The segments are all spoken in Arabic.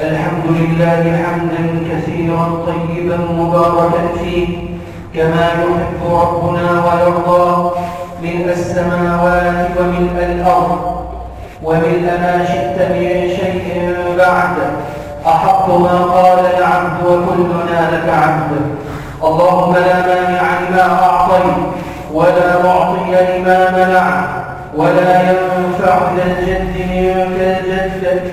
الحمد لله حمدا كثيرا طيبا مباركا فيه كما يحب ربنا ويرضى ملء السماوات وملء الأرض وملء ما شئت من شيء بعد. أحق ما قال العبد وكلنا لك عبد. اللهم لا مانع لما أعطيت ولا معطي لما منع ولا ينفع ذا الجد منك الجد.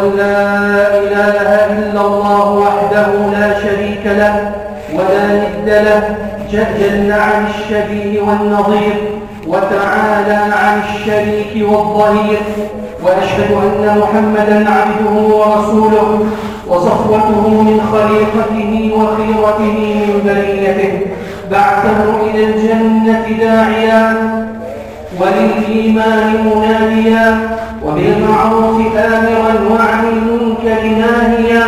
أن لا إله إلا الله وحده لا شريك له ولا ند له جل عن الشبيه والنظير وتعالى عن الشريك والظهير وأشهد أن محمدا عبده ورسوله وصفوته من خليقته وخيرته من بريته. بعثه إلى الجنة داعيا وللإيمان مناديا وبالمعروف آمرا وعن المنكر ناهيا.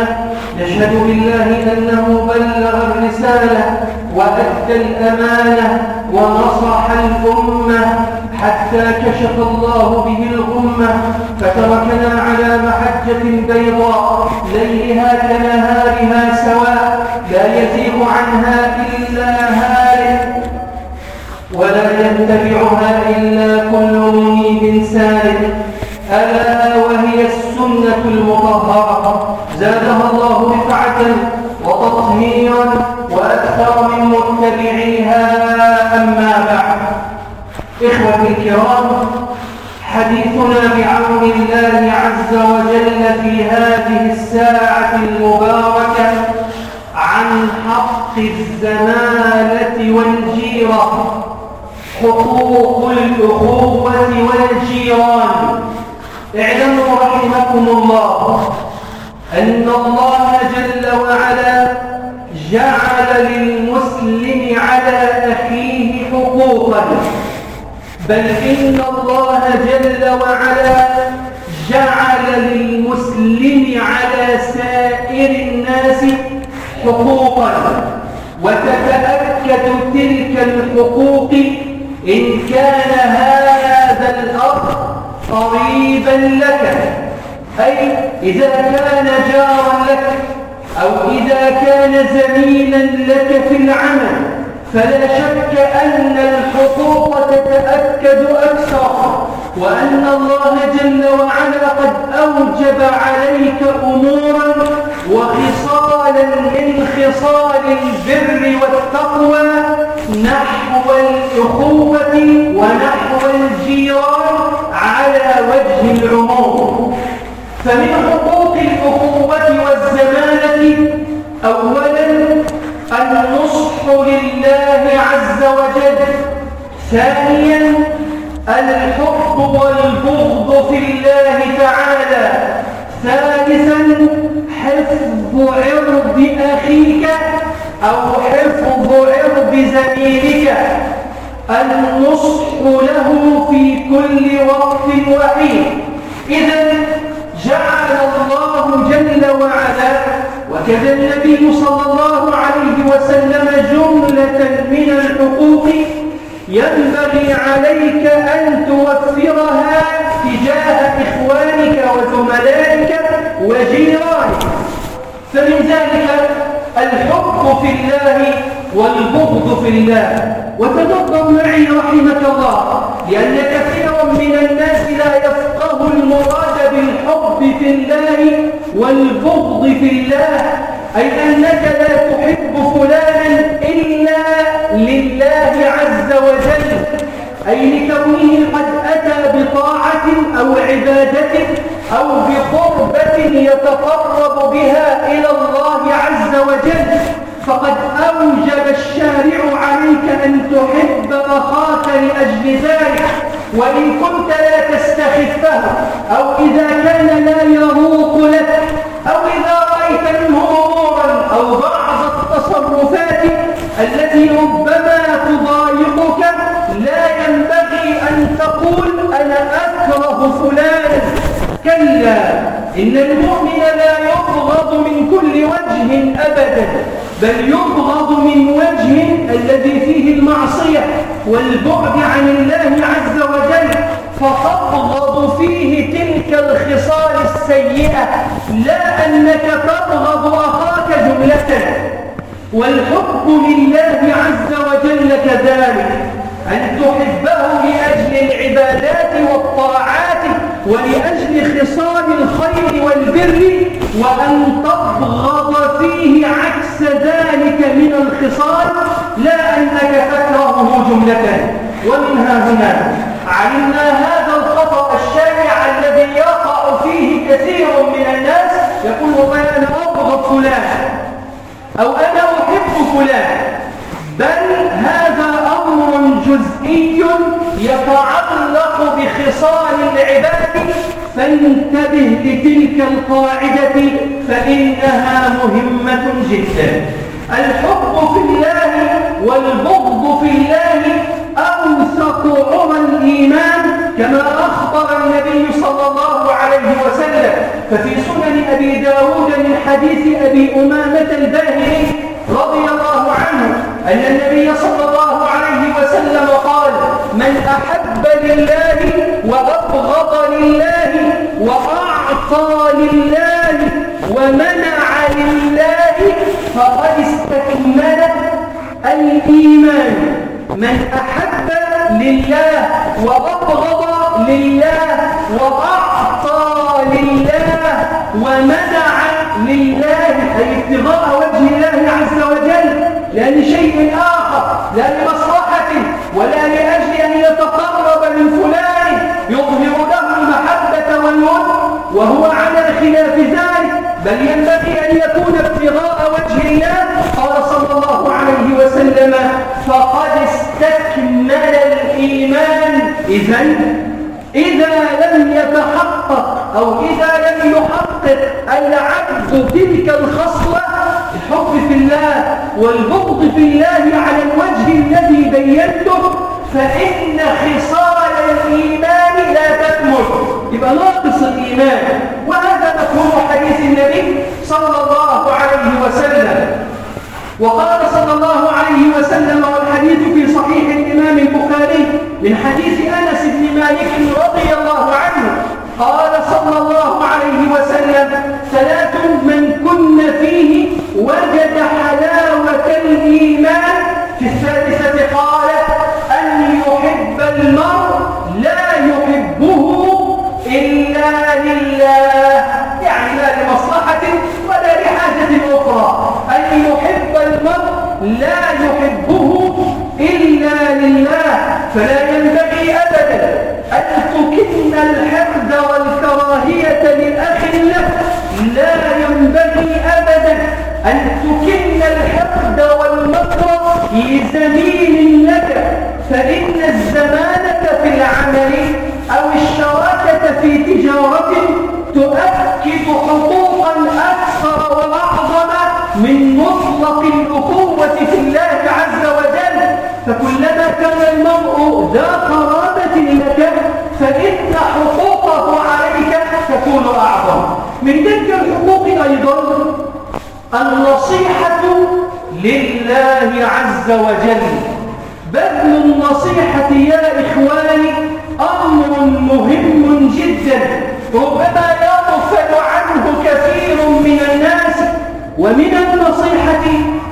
نشهد بالله أنه بلغ الرسالة وأدى الأمانة ونصح الأمة حتى كشف الله به الغمة. فتركنا على محجة بيضاء ليلها كنهارها سواء. لا يزيغ عنها إلا هالك ولا يتبعها إلا كل منيب سالك. ألا وهي السنة المطهرة. زادها الله رفعة وتطهيرا وأكثر من متبعيها أما بعد. إخوة الكرام حديثنا بعون الله عز وجل في هذه الساعة المباركة عن حق الزمالة والجيرة حقوق الأخوة والجيران. اعلموا رحمكم الله أن الله جل وعلا جعل للمسلم على أخيه حقوقا. بل إن الله جل وعلا جعل للمسلم على سائر الناس حقوقا. وتتأكد تلك الحقوق إن كان هذا قريبا لك. أي إذا كان جارا لك أو إذا كان زميلا لك في العمل فلا شك أن الحقوق تتأكد أكثر وأن الله جل وعلا قد أوجب عليك أمورا وخصالا من خصال البر والتقوى نحو الأخوة ونحو الجيران. على وجه العموم. فمن حقوق الأخوة والزمانة أولا النصح لله عز وجل. ثانيا الحب والبغض في الله تعالى. ثالثا حفظ عرض أخيك أو حفظ عرض زميلك. النصح له في كل وقت وحين. إذا جعل الله جل وعلا وكذا النبي صلى الله عليه وسلم جملة من الحقوق ينبغي عليك أن توفرها تجاه إخوانك وزملائك وجيرانك. فمن ذلك الحب في الله والبغض في الله. وتدبر معي رحمك الله لأن كثيرا من الناس لا يفقه المراد والبغض في الله أي أنك لا تحب فلانا إلا لله عز وجل. أي لكونه قد أتى بطاعة أو عبادة أو بقربة يتقرب بها إلى الله عز وجل فقد أوجب الشارع عليك أن تحب أخاك لأجل ذلك. وإن كنت لا تستخفه أو إذا كان لا يروق لك أو إذا رأيت منه أمورا أو بعض التصرفات التي ربما تضايقك لا ينبغي أن تقول أنا أكره فلانا كلا إن المؤمن لا يبغض من كل وجه أبدا بل يبغض من وجه الذي فيه المعصية والبعد عن الله عز وجل فتبغض فيه تلك الخصال السيئة. لا أنك تبغض أخاك جملة. والحب لله عز وجل كذلك أن تحبه لأجل العبادات والطاعات ولأجل خصال الخير والبر وأن تبغض فيه عكس ذلك من الخصال لا أنك تكرهه جملة. ومنها هنا علمنا هذا الخطأ الشائع الذي يقع فيه كثير من الناس يقول والله أنا أبغض فلان أو أنا أحب فلان بل هذا جزئي يتعلق بخصال العباد فانتبه لتلك القاعدة فإنها مهمة جدا. الحب في الله والبغض في الله أوثق عرى الإيمان كما أخبر النبي صلى الله عليه وسلم. ففي سنن أبي داود من حديث أبي أمامة الباهلي رضي الله عنه أن النبي صلى الله وسلم قال من أحب لله وأبغض لله وأعطى لله ومنع لله فقد استكمل الإيمان. من أحب لله وأبغض لله وأعطى لله ومنع لله أي ابتغاء وجه الله عز وجل لا لشيء آخر لا لمصلحة ولا لأجل أن يتقرب من فلان يظهر له المحبة والود وهو على خلاف ذلك بل ينبغي أن يكون ابتغاء وجه الله قال صلى الله عليه وسلم فقد استكمل الإيمان. إذا إذا لم يتحقق أو إذا لم يحقق العبد تلك الخصلة الحب في الله والبغض في الله على الوجه الذي بينته فإن خصال الإيمان لا تكمل. يبقى ناقص الإيمان. وهذا مفهوم حديث النبي صلى الله عليه وسلم. وقال صلى الله عليه وسلم والحديث في صحيح الإمام البخاري من حديث أنس بن مالك رضي الله عنه قال صلى الله عليه وسلم ثلاث من كن فيه وجد حلاوة الإيمان. في الثالثة قال أن يحب المرء لا يحبه إلا لله. يعني لا لمصلحة ولا لحاجة أخرى. أن يحب المرء لا يحبه إلا لله فلا ينبغي أبدا أن تكن الحقد والكراهية لأخ له لا ينبغي أبدا أن تكن الحقد والمكر لزميل لك فإن الزمانة في العمل أو الشراكة في تجارة تؤكد حقوقا أكثر وأعظم من مطلق الأخوة في الله عز وجل. فكلما كان المرء ذا قرابة لك فإن حقوقه عليك تكون أعظم. من تلك الحقوق أيضا النصيحة لله عز وجل. بذل النصيحة يا إخواني أمر مهم جدا. ربما يغفل عنه كثير من الناس. ومن النصيحة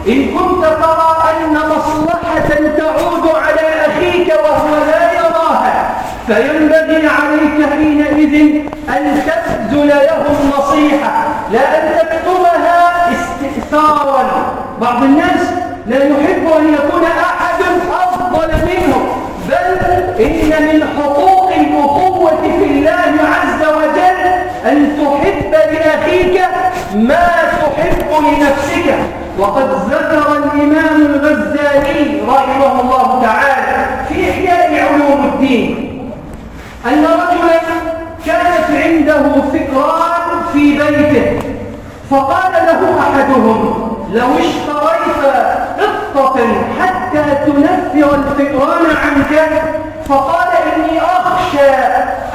إن كنت ترى أن مصلحة تعود على أخيك وهو لا يراها. فينبغي عليك حينئذ أن تبذل له النصيحة لا أن تكتمها استئثارا. بعض الناس لا يحب أن يكون أحد أفضل منه بل إن من حقوق الأخوة في الله عز وجل أن تحب لأخيك ما تحب لنفسك. وقد ذكر الإمام الغزالي رحمه الله تعالى في إحياء علوم الدين أن رجلا كانت عنده فكران في بيته فقال له أحدهم لو اشتريت قطة حتى تنفر الفكران عنك فقال إني أخشى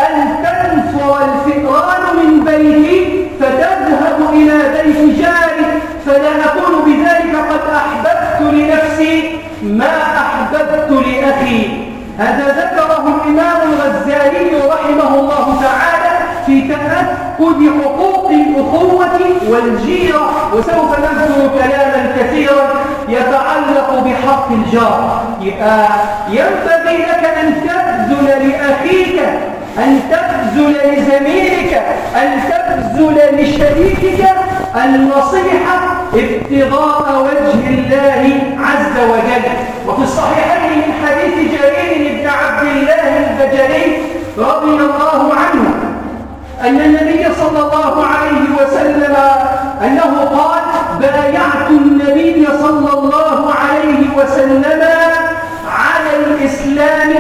أن تنفر الفكران من بيتي فتذهب إلى بيت جاري فلا أكون بذلك قد أحببت لنفسي ما أحببت لأخي. هذا ذكره الإمام الغزالي رحمه الله تعالى في تأكد حقوق الأخوة والجيرة وسوف نذكر كلاما كثيرا يتعلق بحق الجار. ينبغي لك أن تبذل لأخيك أن تبذل لزميلك أن تبذل لشريكك النصيحة ابتغاء وجه الله عز وجل. وفي الصحيحين من حديث جرير بن عبد الله البجلي رضي الله عنه أن النبي صلى الله عليه وسلم أنه قال بايعت النبي صلى الله عليه وسلم على الإسلام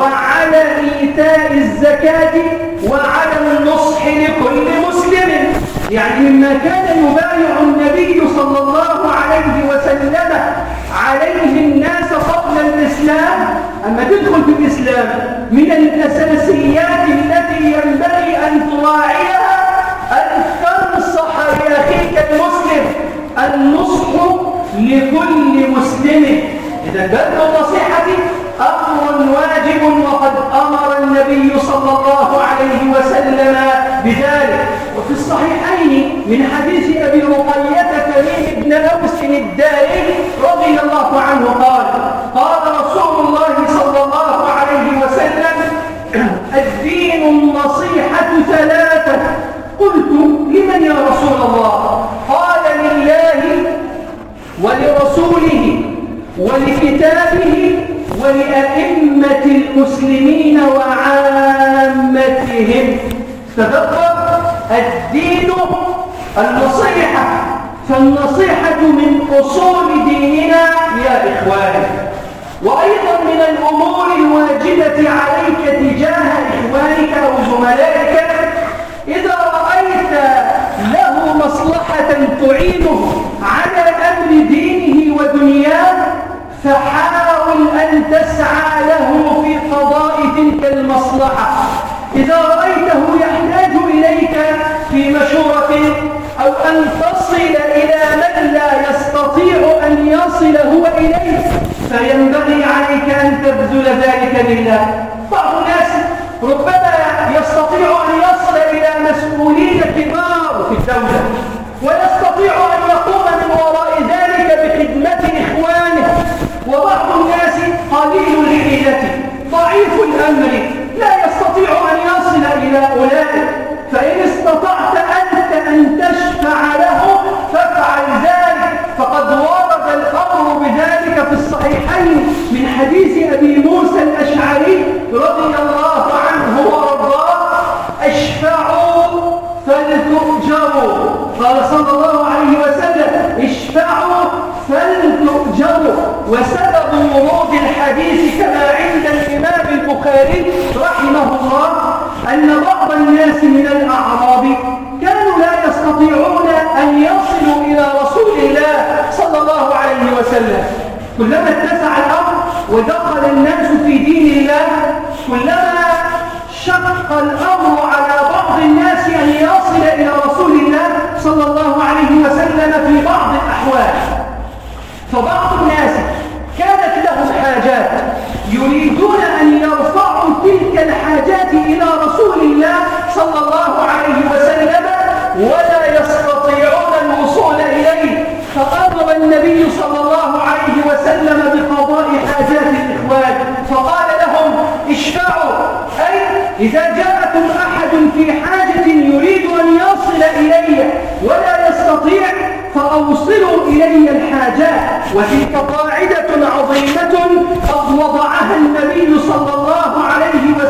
وعلى إيتاء الزكاة وعلى النصح لكل مسلم. يعني مما كان يبايع النبي صلى الله عليه وسلم عليه الناس قبل الإسلام أما تدخل في الإسلام من الأساسيات التي ينبغي أن تراعيها المسلم النصح لكل مسلم. إذا بذل النصيحة أمر واجب وقد أمر النبي صلى الله عليه وسلم بذلك. وفي الصحيحين من حديث أبي رقية كريم بن أوس الداري رضي الله عنه قال قال رسول الله صلى الله عليه وسلم الدين النصيحة ثلاثة. قلت لمن يا رسول الله. قال لله ولرسوله ولكتابه ولأئمة المسلمين وعامتهم. تذكر الدين النصيحة. فالنصيحة من أصول ديننا يا إخواني. وأيضا من الأمور الواجبة عليك تجاه إخوانك أو زملائك. إذا رأيت له مصلحة تعينه على أمر دينه ودنياه فحاول أن تسعى له في قضاء تلك المصلحة. إذا رأيته يحتاج إليك في مشورة أو أن تصل إلى من لا يستطيع أن يصل هو إليك فينبغي عليك أن تبذل ذلك لله. بعض الناس ربما يستطيع أن يصل إلى مسؤولين كبار في الدولة. ويستطيع أن يقوم من وراء ذلك بخدمة إخوانه. وبعض الناس قليل الحيلة ضعيف الأمر. الناس من الأعراب كانوا لا يستطيعون أن يصلوا إلى رسول الله صلى الله عليه وسلم. كلما اتسع الأمر ودخل الناس في دين الله كلما شق الأمر على بعض الناس أن يصل إلى رسول الله صلى الله عليه وسلم في بعض الأحوال. فبعض الناس كانت لهم حاجات يريدون أن يرفعوا الحاجات إلى رسول الله صلى الله عليه وسلم ولا يستطيعون الوصول إليه. فأمر النبي صلى الله عليه وسلم بقضاء حاجات الإخوان. فقال لهم اشفعوا. أي إذا جاءكم أحد في حاجة يريد أن يصل إليه إلي الحاجات. وتلك قاعدة عظيمة قد وضعها النبي صلى الله عليه وسلم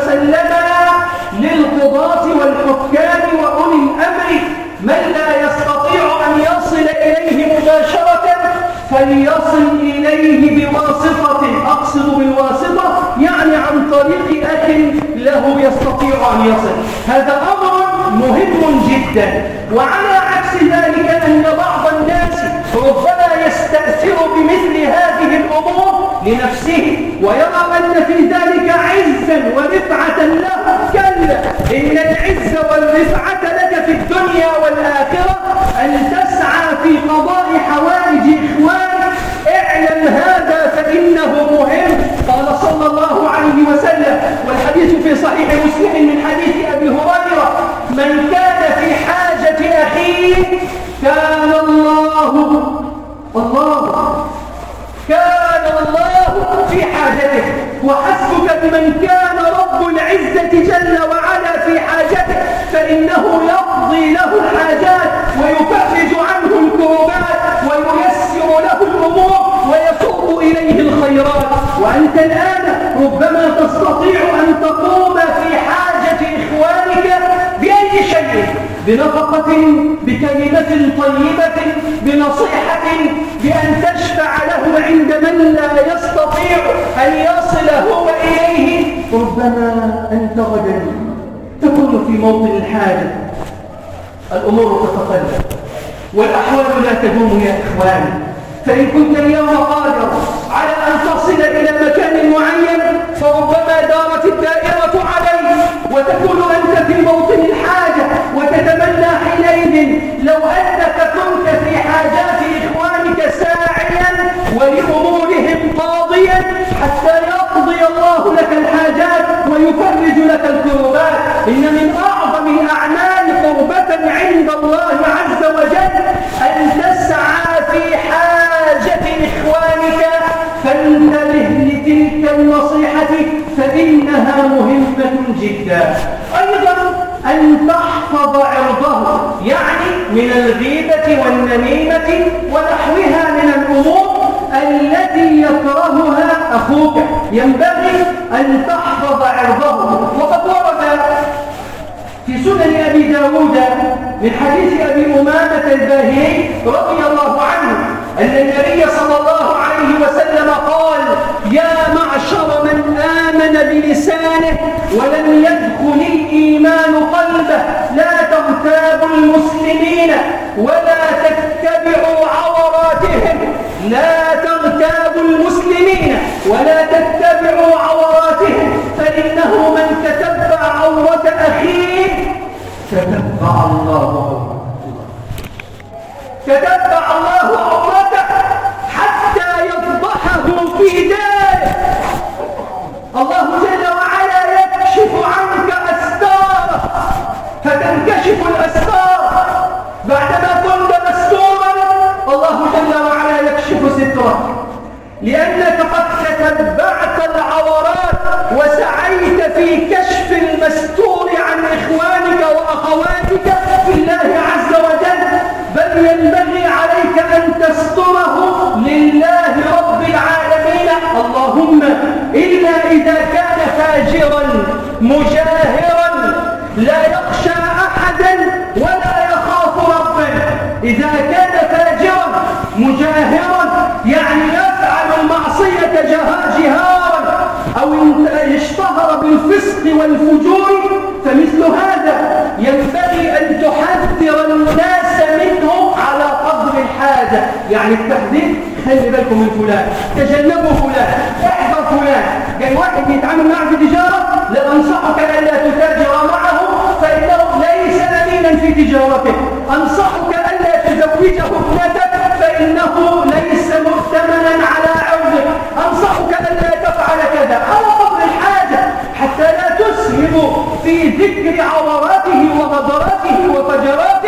يستطيع أن يصل. هذا أمر مهم جدا. وعلى عكس ذلك أن بعض الناس ربما يستأثر بمثل هذه الأمور لنفسه ويرى أن في ذلك عزا ورفعة له كلا إن العز والرفعة لك في الدنيا والآخرة أن تسعى في قضاء حوائج إخوانك اعلم هذا فإنه مهم قال صلى الله عليه وسلم والحديث في صحيح مسلم من حديث أبي هريرة من كان في حاجة أخيه كان الله الله كان الله في حاجته وحسبك بمن كان رب العزة جل وعلا في حاجته فإنه يقضي له الحاجات ويفرج عنه الكروبات وييسر له الأمور ويسوق إليه الخيرات. وأنت الآن ربما تستطيع أن تقوم في حاجة إخوانك بأي شيء بنفقة بكلمة طيبة بنصيحة بأن تشفع له عند من لا يستطيع أن يصل هو إليه ربما أنت غدا تكون في موطن الحاجة. الأمور تتقلب والأحوال لا تدوم يا إخواني. فإن كنت اليوم قادر معين فربما دارت الدائرة عليك وتكون أنت في موطن الحاجة وتتمنى حينئذ لو أنك كنت في حاجات إخوانك ساعيا ولأمورهم جدا. أيضا أن تحفظ عرضه يعني من الغيبة والنميمة ونحوها من الأمور التي يكرهها أخوك. ينبغي أن تحفظ عرضه. وقد ورد في سنن أبي داود من حديث أبي أمامة الباهلي رضي الله عنه أن النبي صلى الله عليه وسلم قال يا معشر من آمن بلسانه ولم يدخل الإيمان قلبه لا تغتابوا المسلمين ولا تتبعوا عوراتهم لا تغتابوا المسلمين ولا تتبعوا عوراتهم فإنه من تتبع عورة أخيه تتبع الله عورته. تتبع الله عورته؟ داره الله جل وعلا يكشف عنك أستاره فتنكشف الأستار. بعدما كنت مستورا الله جل وعلا يكشف سترك. لأنك قد تتبعت العورات وسعيت في كشف المستور عن إخوانك وأخواتك في الله عز وجل. بل ينبغي عليك أن تستره اللهم إلا إذا كان فاجرا مجاهرا لا يخشى أحدا ولا يخاف ربا إذا كان فاجرا مجاهرا يعني يفعل المعصية جهارا أو اشتهر بالفسق والفجور فمثل هذا ينبغي أن تحذر الناس الحاجة يعني التحذير خلي بالكم من فلان تجنبوا فلان احذر فلان. قال واحد يتعامل معه في تجارة لأنصحك ألا تتاجر معه فإنه ليس أمينا في تجارته. أنصحك ألا تزوجه ابنتك فإنه ليس مؤتمنا على عوده أنصحك ألا تفعل كذا. على قدر الحاجة حتى لا تسهم في ذكر عوراته وغدراته وفجراته.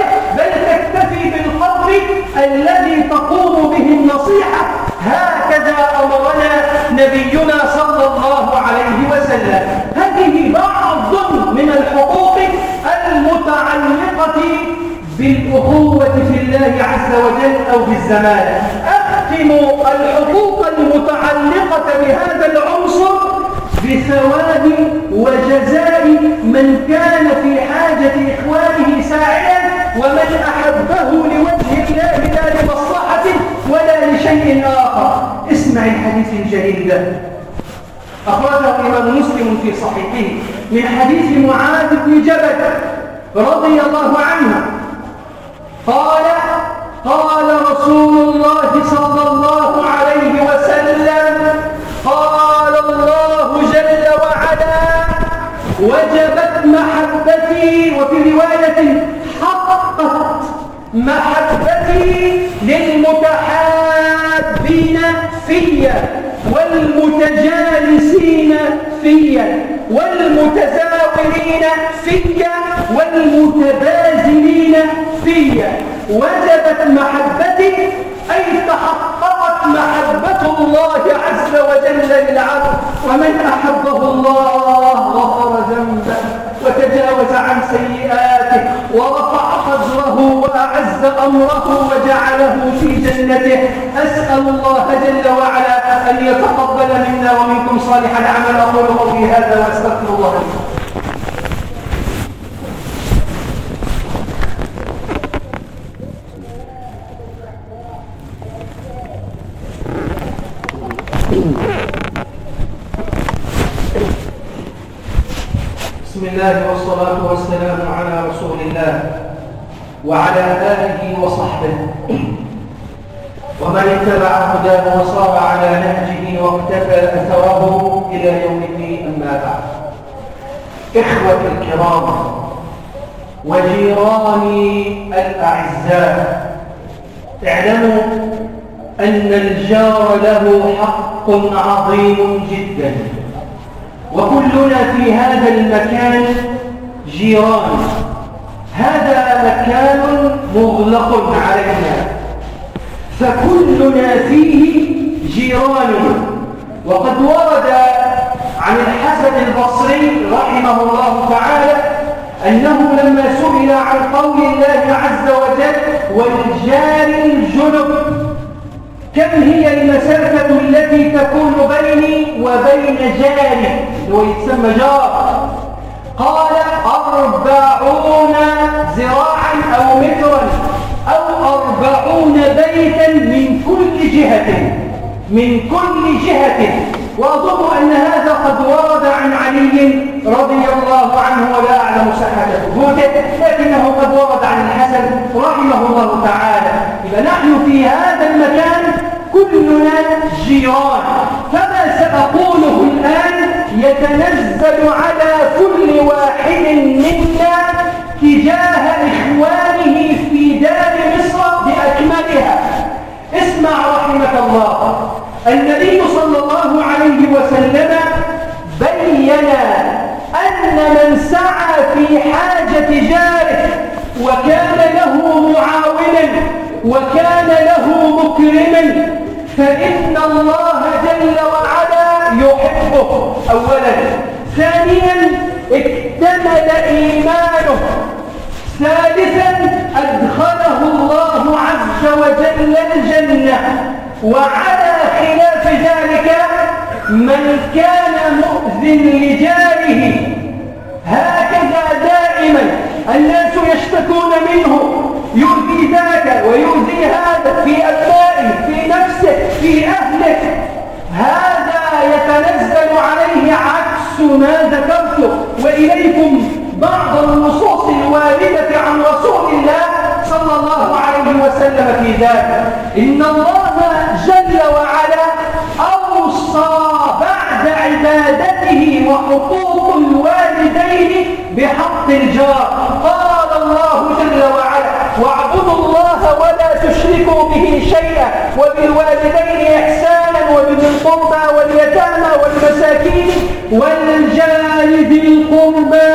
تكتفي بالقدر الذي تقوم به النصيحة هكذا أمرنا نبينا صلى الله عليه وسلم. هذه بعض من الحقوق المتعلقة بالأخوة في الله عز وجل أو بالزمان. يقسم الحقوق المتعلقة بهذا العنصر بثواب وجزاء من كان في حاجة إخوانه ساعدا ومن أحبه لوجه الله لا لمصلحة ولا لشيء آخر. اسمع الحديث الجليل ده أخرجه الإمام مسلم في صحيحه من حديث معاذ بن جبل رضي الله عنه. قال قال رسول الله صلى الله عليه وسلم قال الله جل وعلا وجبت محبتي وفي رواية محبتي للمتحابين فيا والمتجالسين فيا والمتزاورين فيا والمتبازلين فيا وجبت محبتي أي تحققت محبة الله عز وجل للعبد ومن أحبه الله غفر ذنبه وتجاوز عن سيئاته ورفع وأعز أمره وجعله في جنته. أسأل الله جل وعلا أن يتقبل منا ومنكم صالح العمل. أقول قولي هذا وأستغفر الله بسم الله والصلاة والسلام على رسول الله. وعلى آله وصحبه. ومن اتبع هداه وصار على نهجه واقتفى أثره إلى يوم الدين أما بعد. إخوة الكرام وجيراني الأعزاء اعلموا أن الجار له حق عظيم جدا. وكلنا في هذا المكان جيران. هذا مكان مغلق علينا. فكلنا فيه جيران. وقد ورد عن الحسن البصري رحمه الله تعالى أنه لما سئل عن قول الله عز وجل والجار الجنب كم هي المسافة التي تكون بيني وبين جاري؟ هو يتسمى جار. قال أربعون ذراعا أو مترا أو أربعون بيتا من كل جهة من كل جهة. وأظن أن هذا قد ورد عن علي رضي الله عنه ولا أعلم صحة ثبوته لكنه قد ورد عن الحسن رحمه الله تعالى. إذا نحن في هذا المكان كلنا جيران فما سأقوله الآن يتنزل على كل واحد منا تجاه إخوانه في دار مصر بأكملها. اسمع رحمة الله. النبي صلى الله عليه وسلم بين أن من سعى في حاجة جاره وكان له معاونا وكان له مكرما فإن الله جل وعلا يحبه. أولا. ثانيا اكتمل إيمانه. ثالثا أدخله الله عز وجل الجنة. وعلى خلاف ذلك من كان مؤذن لجاره هكذا دائما الناس يشتكون منه يؤذي ذاك ويؤذي هذا في أبنائه في نفسه في أهله هذا يتنزل عليه ما ذكرته وإليكم بعض النصوص الواردة عن رسول الله صلى الله عليه وسلم في ذلك. إن الله جل وعلا أوصى بعد عبادته وحقوق الوالدين بحق الجار. قال الله جل وعلا واعبدوا الله ولا تشركوا به شيئا وبالوالدين إحسانا وبذي القربى والمساكين والجار ذي القربى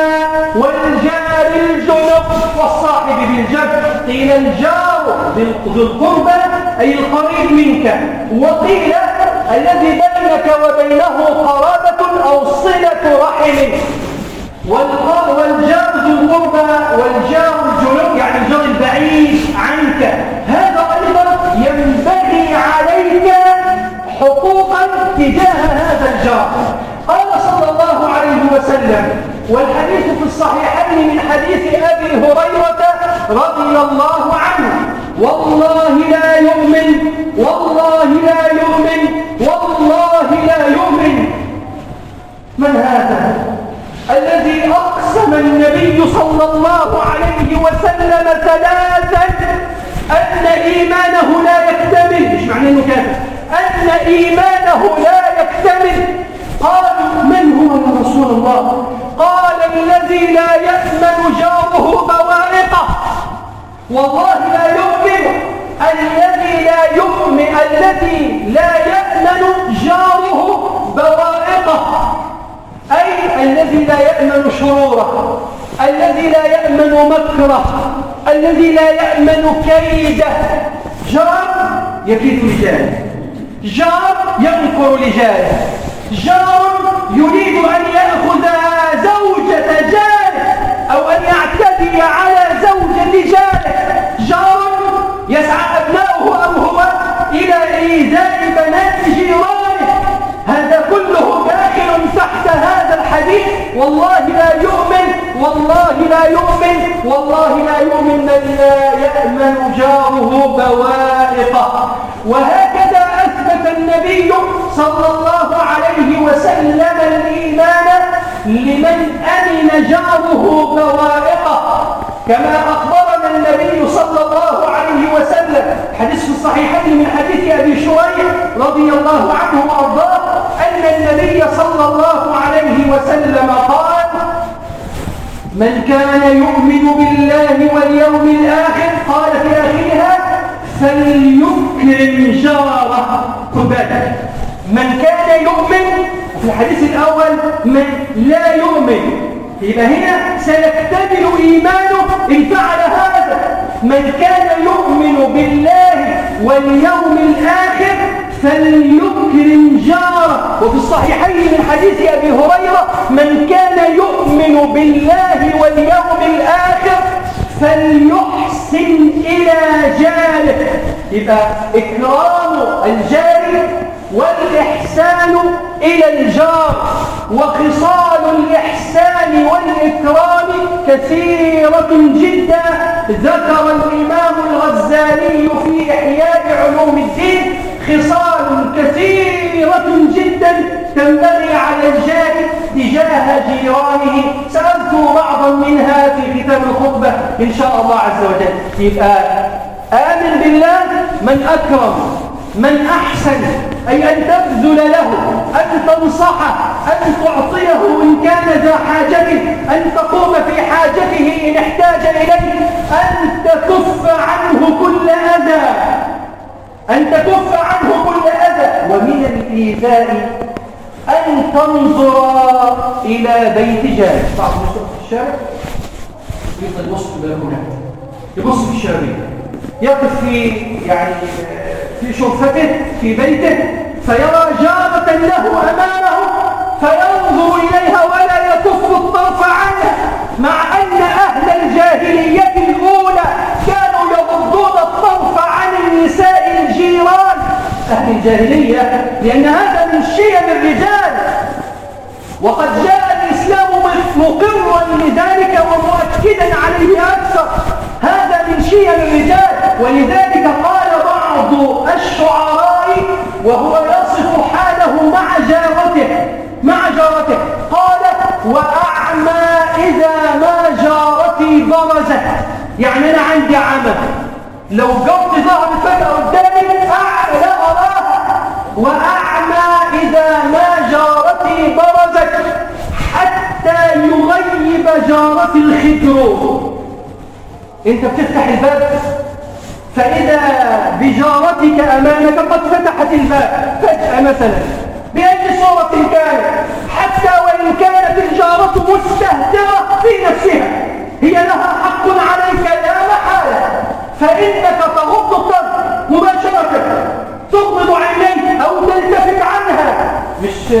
والجار الجنب والصاحب بالجنب قيل الجار ذي القربى أي القريب منك. وقيل الذي بينك وبينه قرابة أو صلة رحم. والجار ذو القربى والجار الجنوب يعني الجار البعيد عنك. هذا أيضا ينبغي عليك حقوقا تجاه هذا الجار. قال صلى الله عليه وسلم والحديث في الصحيحين من حديث أبي هريرة رضي الله عنه والله لا يؤمن والله لا يؤمن والله لا يؤمن. من هذا؟ الذي أقسم النبي صلى الله عليه وسلم ثلاثا أن إيمانه لا يكتمل. مش معنى أنه كافر؟ أن إيمانه لا يكتمل. قال من هو يا رسول الله؟ قال الذي لا يأمن جاره بوائقه والله لا يؤمن. الذي لا يؤمن الذي لا يأمن جاره بوائقه أي الذي لا يأمن شروره. الذي لا يأمن مكره. الذي لا يأمن كيده. جار يكيد رجاله جار ينكر لجاله جار يريد أن يأخذ زوجة جاره أو أن يعتدي على زوجة جاره. جار يسعى أبناؤه أو هو إلى إيذاء بنات جيرانه. هذا كله داخل تحت هذا الحديث. والله لا يؤمن والله لا يؤمن والله لا يؤمن من لا يأمن جاره بوائقه. أثبت النبي صلى الله عليه وسلم الإيمان لمن أمن جاره بوائقه كما أخبرنا النبي صلى الله عليه وسلم حديث في الصحيحين من حديث أبي شريح رضي الله عنه وأرضاه أن النبي صلى الله عليه وسلم قال من كان يؤمن بالله واليوم الآخر قال في آخرها فليكرم جاره. خذ من كان يؤمن في الحديث الأول من لا يؤمن. يبقى هنا سيكتمل إيمانه إن فعل هذا. من كان يؤمن بالله واليوم الآخر فليكرم جاره. وفي الصحيحين من حديث أبي هريرة من كان يؤمن بالله واليوم الآخر فليحسن إلى جاره. يبقى إكرام الجار والإحسان إلى الجار وخصال الإحسان والإكرام كثيرة جدا. ذكر الإمام الغزالي في إحياء علوم الدين خصال كثيرة جدا تنبغي على الجار تجاه جيرانه. سأذكر بعضا منها في كتاب الخطبة إن شاء الله عز وجل. يبقى آمن بالله من أكرم. من أحسن أي أن تبذل له أن تنصحه أن تعطيه إن كان ذا حاجة أن تقوم في حاجته إن احتاج إليه أن تكف عنه كل أذى. أن تكف عنه كل أذى. ومن الإيذاء أن تنظر إلى بيت جارك بعض في الشارع يفضل يبص في يبص في الشارع يقف في يعني في شرفته في بيته فيرى جارة له أمامه فينظر إليها ولا يكف الطرف عنها مع أن أهل الجاهلية الأولى كانوا يغضون الطرف عن النساء الجيران. أهل الجاهلية لأن هذا من شيم الرجال. وقد جاء الإسلام مقرا لذلك ومؤكدا عليه أكثر. هذا من شيم الرجال ولذلك قال بعض الشعراء وهو يصف حاله مع جارته مع جارته. قال وأعمى إذا ما جارتي برزت. يعني أنا عندي عمى. لو جرت ظهر فجأة قدامي لا أراها وأعمى إذا ما جارتي برزت. حتى يغيب جارتي الخدر أنت بتفتح الباب؟ فإذا بجارتك أمامك قد فتحت الباب فجأة مثلا بأي صورة كانت حتى وإن كانت الجارة مستهترة في نفسها. هي لها حق عليك لا محالة. فإنك تغض الطرف مباشرة تغمض عينيك أو تلتفت عنها. مش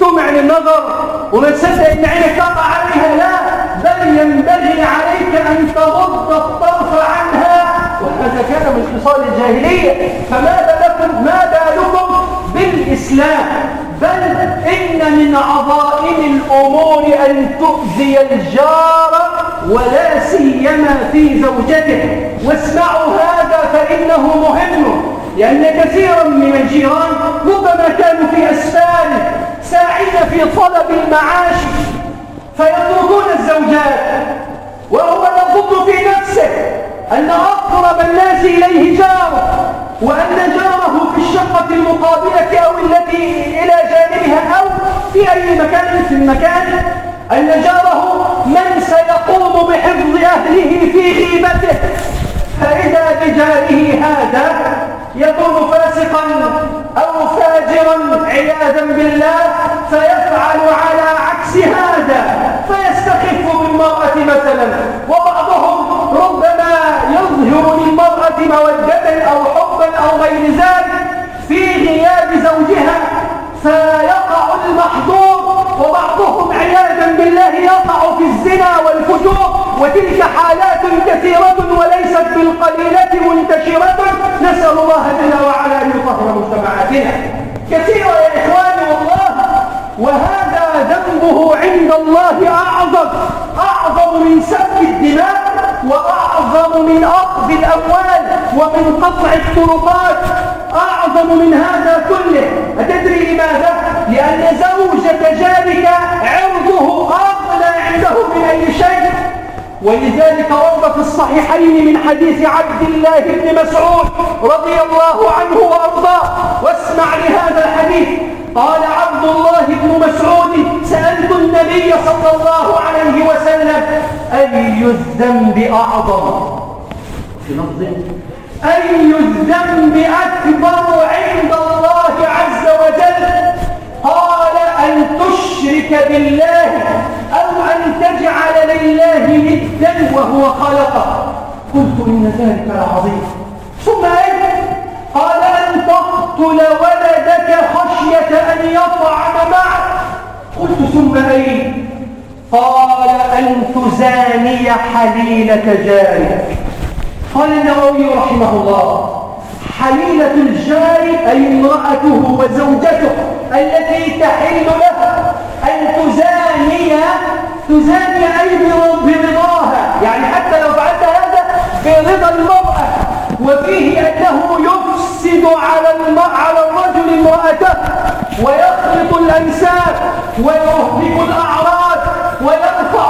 تمعن النظر وما تصدق إن عينك تقع عليها لا بل ينبغي عليك أن تغض الطرف عنها. كان من خصال الجاهلية فماذا لكم؟ ما بالكم بالإسلام. بل إن من عظائم الأمور أن تؤذي الجار ولا سيما في زوجته. واسمعوا هذا فإنه مهم لأن كثيرا من الجيران ربما كانوا في أسفال ساعين في طلب المعاش فيتركون الزوجات وهو يظن في نفسه. أن أقرب الناس إليه جاره وأن جاره في الشقة المقابلة أو التي إلى جانبها أو في أي مكان في المكان أن جاره من سيقوم بحفظ أهله في غيبته. فإذا بجاره هذا يكون فاسقا أو فاجرا عياذا بالله فيفعل على عكس هذا فيستخف بالمرأة مثلا. ربما يظهر للمرأة مودة أو حبا أو غير ذلك في غياب زوجها فيقع المحظور وبعضهم عياذا بالله يقع في الزنا والفجور وتلك حالات كثيرة وليست بالقليلة منتشرة. نسأل الله جل وعلا أن يطهر مجتمعاتنا. كثيرة يا إخواني والله وهذا ذنبه عند الله أعظم أعظم من سفك الدماء. وأعظم من أخذ الأموال ومن قطع الطرقات. أعظم من هذا كله. أتدري لماذا؟ لأن زوجة جارك عرضه أغلى عنده من أي شيء. ولذلك ورد في الصحيحين من حديث عبد الله بن مسعود رضي الله عنه وأرضاه. واسمع لهذا الحديث. قال عبد الله بن مسعود سألت النبي صلى الله عليه وسلم أي الذنب أعظم؟ في لفظ أي الذنب أكبر عند الله عز وجل؟ قال أن تشرك بالله أو أن تجعل لله ندا وهو خلقه قلت إن ذلك لعظيم. ثم أين قال أن تقتل ولدك خشية أن يطعن معك. قلت ثم أين قال أن تزاني حليلة جارك. قال النووي رحمه الله. حليلة الجار أي امرأته وزوجته التي تحل له أن تزاني تزاني أي برضاها. يعني حتى لو فعلت هذا برضا المرأة. وفيه أنه يفسد على على الرجل امرأته ويخلط الأنساب ويهلك الأعراض ويرفع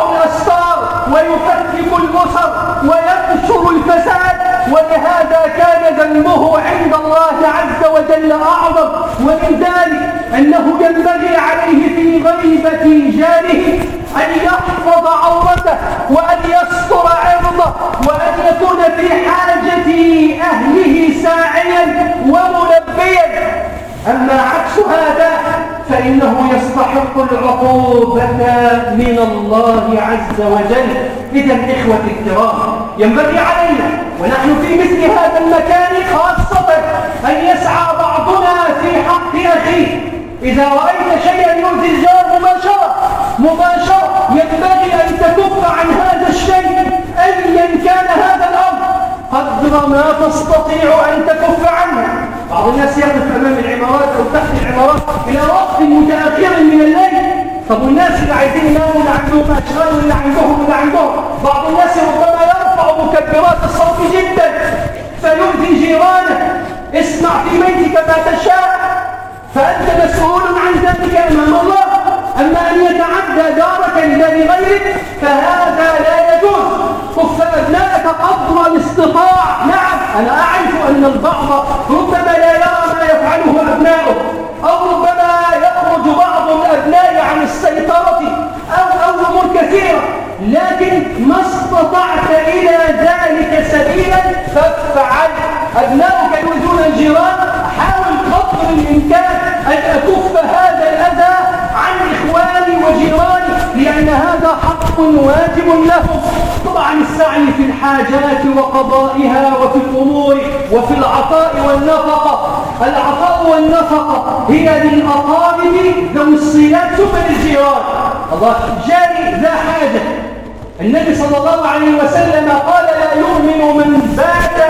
ويفكك البصر وينشر الفساد ولهذا كان ذنبه عند الله عز وجل أعظم. ومن ذلك أنه ينبغي عليه في غيبة جاره أن يحفظ عورته وأن يستر عرضه وأن يكون في حاجة أهله ساعيا وملبيا. أما عكس هذا فإنه يستحق العقوبة من الله عز وجل. إذا إخوة الكرام ينبغي علينا ونحن في مثل هذا المكان خاصة أن يسعى بعضنا في حق أخيه. إذا رأيت شيئا يؤذي الجار مباشرة مباشرة ينبغي أن تكف عن هذا الشيء. أيا كان هذا الأمر قدر ما تستطيع أن تكف عنه. بعض الناس يقف أمام العمارات أو تحت العمارات إلى وقت متأخر من الليل. طب والناس اللي عايزين يناموا اللي عندهم أشغال واللي عندهم واللي عندهم. بعض الناس ربما يرفع مكبرات الصوت جدا. فيؤذي جيرانه. اسمع في بيتك ما تشاء. فأنت مسؤول عن ذلك أمام الله. أما أن يتعدى دارك لغيرك فهذا لا يجوز. كف أبنائك قدر الاستطاع. نعم أنا أعرف أن البعض واجب لهم. طبعا السعي في الحاجات وقضائها وفي الأمور وفي العطاء والنفقة. العطاء والنفقة هي للأقارب ذوي الصلات ثم للجيران الله جاري ذا حاجة. النبي صلى الله عليه وسلم قال لا يؤمن من بات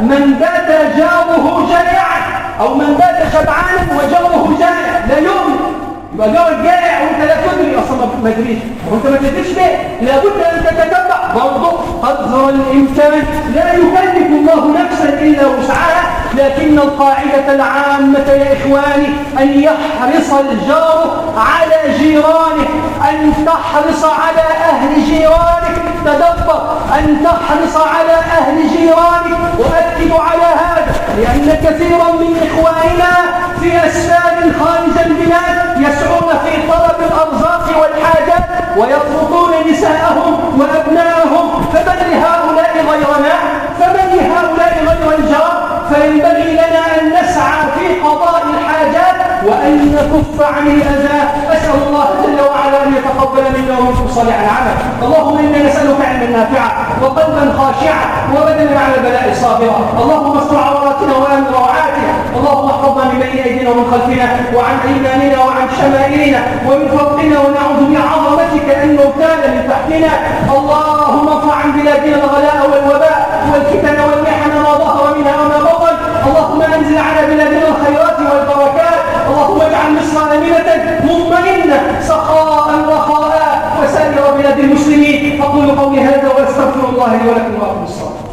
من بات جاره جائعا أو من بات شبعانا وجاره جائع لا يؤمن. يبقى جارك جائع وانت لا تدري أصلا ما تدريش وانت ما تدريش ليه؟ لابد أن تتتبع برضه قدر الامكان لا يكلف الله نفسا إلا وسعها لكن القاعدة العامة يا إخواني أن يحرص الجار على جيرانه أن تحرص على أهل جيرانك. تدبر أن تحرص على أهل جيرانك. وأكد على هذا لأن كثيرا من إخواننا في اسفار خارج البلاد يسعون في طلب الأرزاق والحاجات ويطردون نساءهم وابنائهم فمن لهؤلاء غيرنا؟ فمن لهؤلاء غير الجار؟ فينبغي لنا أن نسعى في قضاء الحاجات وأن نكف عن الأذى. أسأل الله جل وعلا أن يتقبل منا ومنكم صالح العمل. اللهم إنا نسألك علما نافعا وقلبا خاشعا وبدنا على البلاء صابرا اللهم استر عوراتنا وأمن روعاتنا. اللهم احفظنا من بين أيدينا ومن خلفنا وعن أيماننا وعن شمائلنا ومن فوقنا ونعوذ بعظمتك ان نغتال من تحتنا. اللهم ارفع عن بلادنا الغلاء والوباء والفتن والمحن ما ظهر منها وما بطن. اللهم أنزل على بلادنا الخيرات والبركات. اللهم اجعل مصر آمنة مطمئنة سخاء رخاء وسائر بلاد المسلمين أقول قولي هذا وأستغفر الله لي ولكم وأقم الصلاة.